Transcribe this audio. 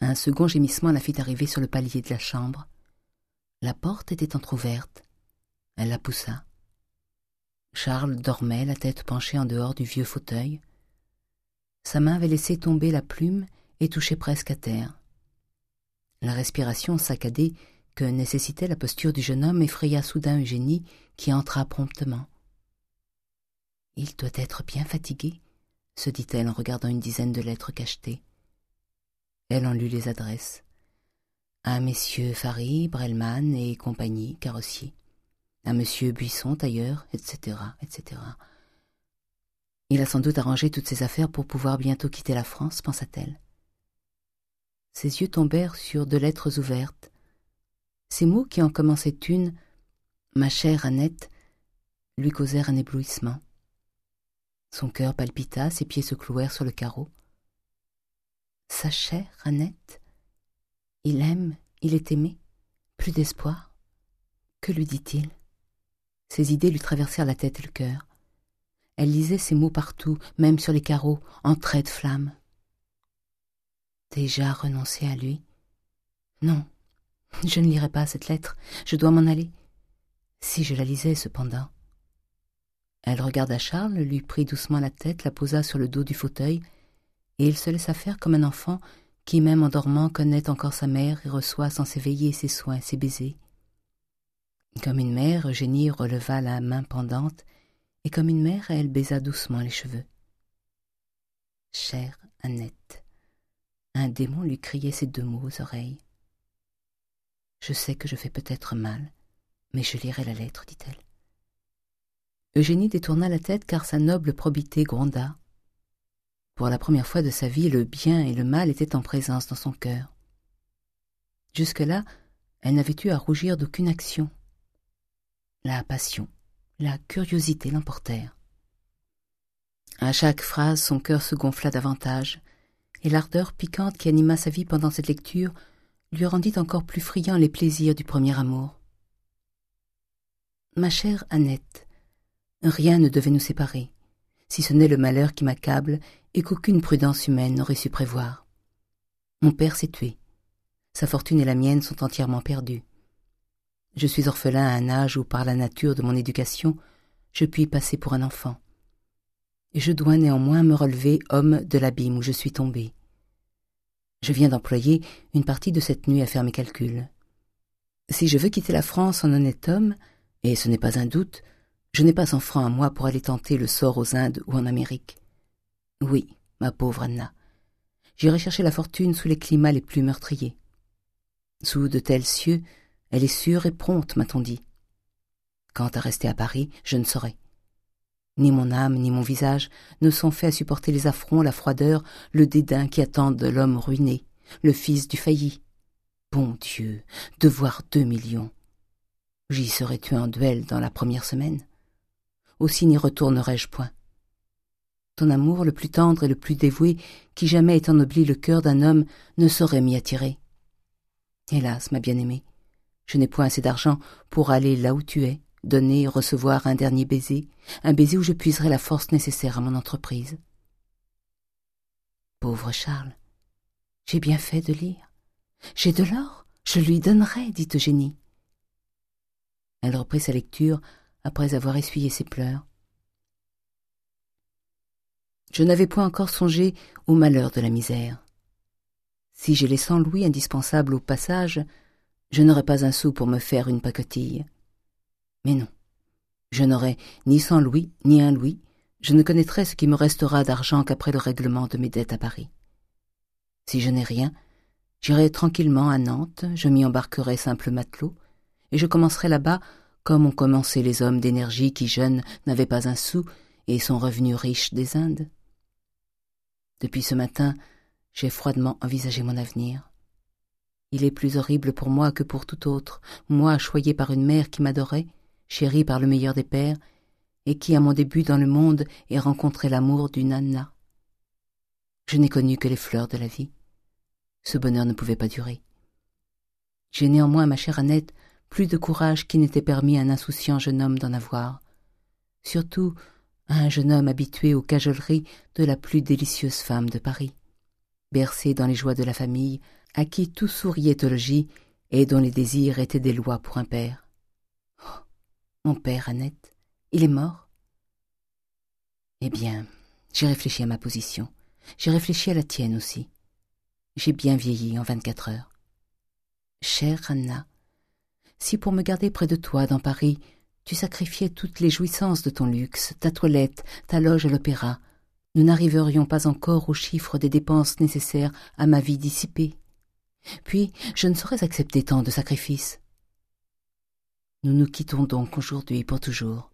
Un second gémissement la fit arriver sur le palier de la chambre. La porte était entr'ouverte. Elle la poussa. Charles dormait, la tête penchée en dehors du vieux fauteuil. Sa main avait laissé tomber la plume et touchait presque à terre. La respiration saccadée que nécessitait la posture du jeune homme effraya soudain Eugénie, qui entra promptement. « Il doit être bien fatigué, » se dit-elle en regardant une dizaine de lettres cachetées. Elle en lut les adresses. À messieurs Fary, Brelman et compagnie, carrossier. À monsieur Buisson, tailleur, etc., etc. Il a sans doute arrangé toutes ses affaires pour pouvoir bientôt quitter la France, pensa-t-elle. Ses yeux tombèrent sur deux lettres ouvertes. Ces mots qui en commençaient une, ma chère Annette, lui causèrent un éblouissement. Son cœur palpita, ses pieds se clouèrent sur le carreau. Sa chère Annette Il aime, il est aimé, plus d'espoir. Que lui dit-il? Ses idées lui traversèrent la tête et le cœur. Elle lisait ces mots partout, même sur les carreaux, en traits de flamme. Déjà renoncé à lui? Non, je ne lirai pas cette lettre, je dois m'en aller. Si je la lisais, cependant. Elle regarda Charles, lui prit doucement la tête, la posa sur le dos du fauteuil, et il se laissa faire comme un enfant qui, même en dormant, connaît encore sa mère et reçoit sans s'éveiller ses soins, ses baisers. Comme une mère, Eugénie releva la main pendante, et comme une mère, elle baisa doucement les cheveux. Chère Annette, un démon lui criait ces deux mots aux oreilles. Je sais que je fais peut-être mal, mais je lirai la lettre, dit-elle. Eugénie détourna la tête car sa noble probité gronda. Pour la première fois de sa vie, le bien et le mal étaient en présence dans son cœur. Jusque-là, elle n'avait eu à rougir d'aucune action. La passion, la curiosité l'emportèrent. À chaque phrase, son cœur se gonfla davantage, et l'ardeur piquante qui anima sa vie pendant cette lecture lui rendit encore plus friand les plaisirs du premier amour. Ma chère Annette, rien ne devait nous séparer, si ce n'est le malheur qui m'accable et qu'aucune prudence humaine n'aurait su prévoir. Mon père s'est tué. Sa fortune et la mienne sont entièrement perdues. Je suis orphelin à un âge où, par la nature de mon éducation, je puis passer pour un enfant. Et je dois néanmoins me relever homme de l'abîme où je suis tombé. Je viens d'employer une partie de cette nuit à faire mes calculs. Si je veux quitter la France en honnête homme, et ce n'est pas un doute, je n'ai pas cent francs à moi pour aller tenter le sort aux Indes ou en Amérique. Oui, ma pauvre Anna, j'irai chercher la fortune sous les climats les plus meurtriers. Sous de tels cieux, elle est sûre et prompte, m'a-t-on dit. Quant à rester à Paris, je ne saurais. Ni mon âme, ni mon visage ne sont faits à supporter les affronts, la froideur, le dédain qui attendent de l'homme ruiné, le fils du failli. Bon Dieu, devoir deux millions. J'y serais tué en duel dans la première semaine. Aussi n'y retournerai-je point. Ton amour le plus tendre et le plus dévoué, qui jamais ait ennobli le cœur d'un homme, ne saurait m'y attirer. Hélas, ma bien-aimée, je n'ai point assez d'argent pour aller là où tu es, donner et recevoir un dernier baiser, un baiser où je puiserai la force nécessaire à mon entreprise. Pauvre Charles, j'ai bien fait de lire. J'ai de l'or, je lui donnerai, dit Eugénie. Elle reprit sa lecture après avoir essuyé ses pleurs. Je n'avais point encore songé au malheur de la misère. Si j'ai les cent louis indispensables au passage, je n'aurais pas un sou pour me faire une pacotille. Mais non, je n'aurai ni cent louis, ni un louis, je ne connaîtrai ce qui me restera d'argent qu'après le règlement de mes dettes à Paris. Si je n'ai rien, j'irai tranquillement à Nantes, je m'y embarquerai simple matelot, et je commencerai là-bas comme ont commencé les hommes d'énergie qui, jeunes, n'avaient pas un sou et sont revenus riches des Indes. Depuis ce matin, j'ai froidement envisagé mon avenir. Il est plus horrible pour moi que pour tout autre, moi choyé par une mère qui m'adorait, chérie par le meilleur des pères, et qui, à mon début dans le monde, ait rencontré l'amour d'une Anna. Je n'ai connu que les fleurs de la vie. Ce bonheur ne pouvait pas durer. J'ai néanmoins, ma chère Annette, plus de courage qui n'était permis à un insouciant jeune homme d'en avoir. Surtout à un jeune homme habitué aux cajoleries de la plus délicieuse femme de Paris. Bercé dans les joies de la famille, à qui tout souriait au logis et dont les désirs étaient des lois pour un père. Oh, mon père, Annette, il est mort? Eh bien, j'ai réfléchi à ma position. J'ai réfléchi à la tienne aussi. J'ai bien vieilli en vingt-quatre heures. Chère Anna, si pour me garder près de toi dans Paris, tu sacrifiais toutes les jouissances de ton luxe, ta toilette, ta loge à l'opéra, nous n'arriverions pas encore au chiffre des dépenses nécessaires à ma vie dissipée. Puis je ne saurais accepter tant de sacrifices. Nous nous quittons donc aujourd'hui pour toujours.